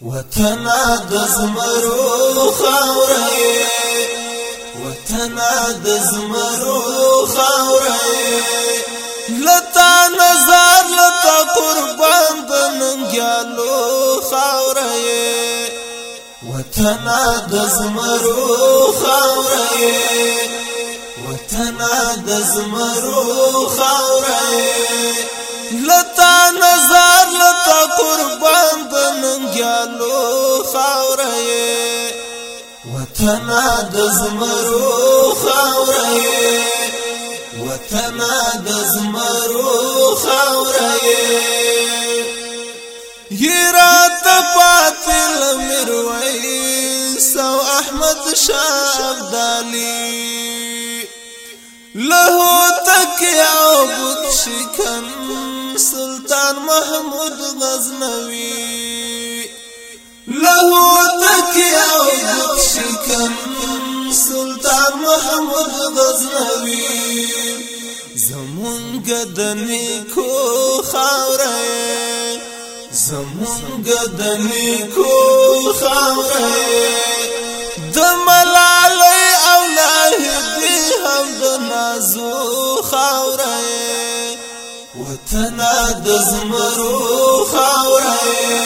وطن د زمرو خاورې وطن د زمرو خاورې لتا نظر لتا قربان د ننګیالو خاورې وطن د زمرو خاورې وطن د زمرو خاورې لتا نظر لتا قربان وطنا د زمرو خاورې وطنا د زمرو خاورې یرات پاتل مرویس او احمد شابدالی له تک او بت شکن سلطان محمود غزنوی له امر غزنوي زمونږ د نیکو خاورې زمونږ د نیکو خاورې د ملالې او لاهدې هم د نازو خاورې وطن د زمرو خاورې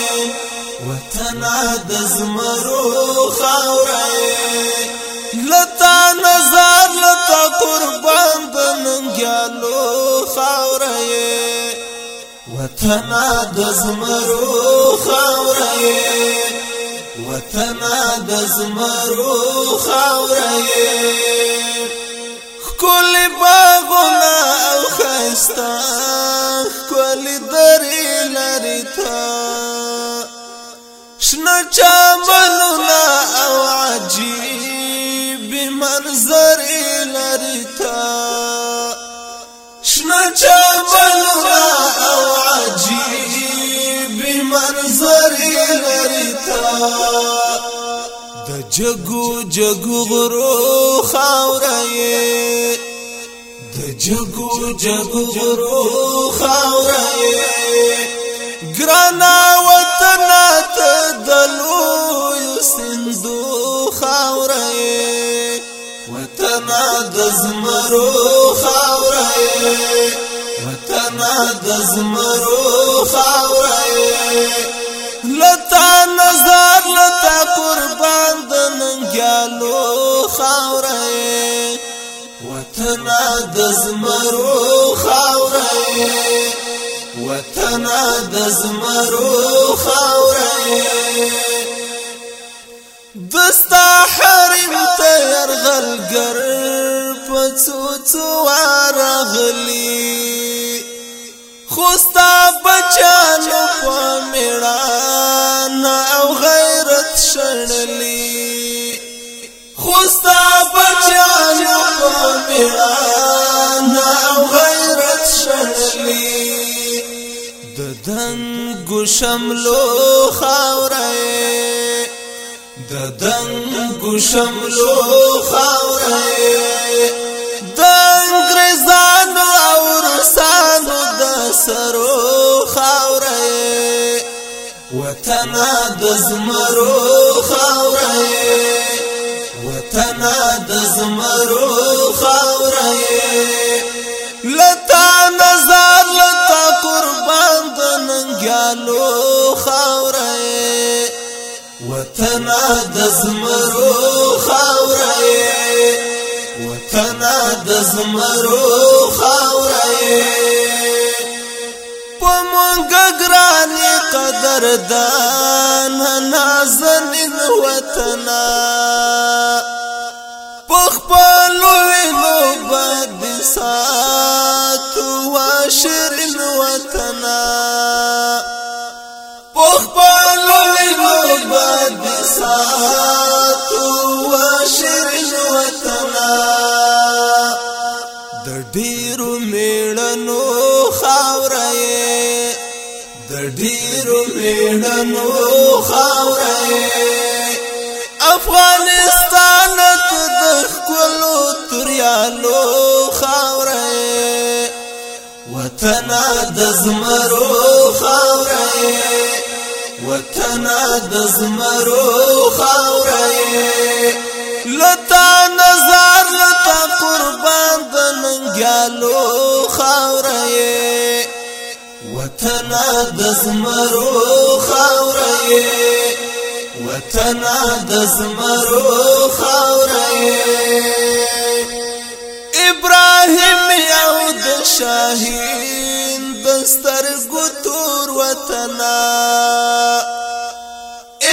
وطن د زمرو خاورې لتا نظر لتا قربان د ننګیالو خاورې وطن دزمرو زمرو خاورې وطن د زمرو خاورې کول او خستا کول درې لري تا شنو چمنونه او عجیب لري تا د جګو جګو غرو خاورې د جګو جګو غرو خاورې ګرانا وطن ته دلو سندو خاورې وطن د زمرو خاورې وطن د زمرو خاورې ستا نظر لتا قربان د ننګیالو خاورې وطن د زمرو خاورې وطن د زمرو خاورې دستا حرم ته يرغل ګر پڅو څو راغلي خوستا بچانو په میړان او غیرت شړلی خوستا بچانو په میړان او غیرت شړلی د دنګو شملو خاورې د دنګو شملو خاورې د انګريزانو سرو خاورې وطن د زمرو خاورې وطن د زمرو خاورې لتا نظر لتا قربان د ننګیالو خاورې وطن د زمرو خاورې وطن د زمرو خاورې مونږه ګرانې قدردان نازنین وطن پخپل وینو بد سات واشرین وطن پخپل وینو بد سات میړنو خاورې د ډیرو میړنو خاورې افغانستان ته د خپلو تریالو خاورې وطن د زمرو خاورې وطن د زمرو خاورې لتا نظر تنا د زمرو خاورې ابراهيم یو د شاهین دستر ګتور وطنا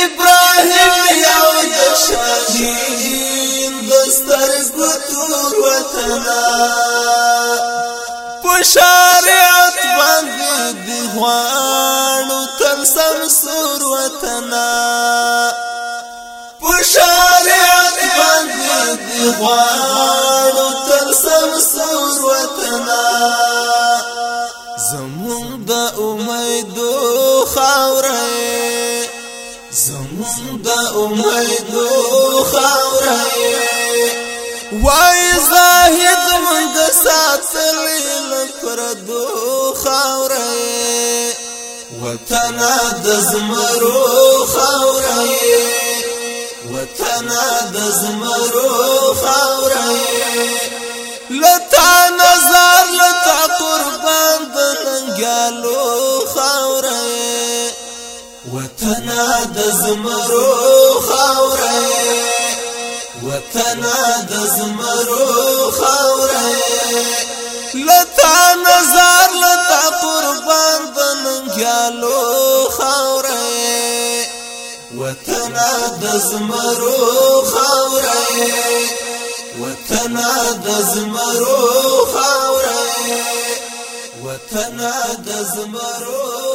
ابراهيم یو د شاهین دستر ګتور وطنا پوشا غواړو تل سمسور وطن زمون د امید خاورې زمون د امید خاورې وای زاهد مونږ ساتلې لپاره دو خاورې وطن د زمرو خاورې لتنا د زمرو خاورې لتا نظر لتا قربان د ننګالو خاورې وتنا د زمرو خاورې وتنا د زمرو خاورې لتا نظر لتا قربان د ننګالو خاورې وطن د زمرو خاورې وطن د زمرو خاورې وطن د زمرو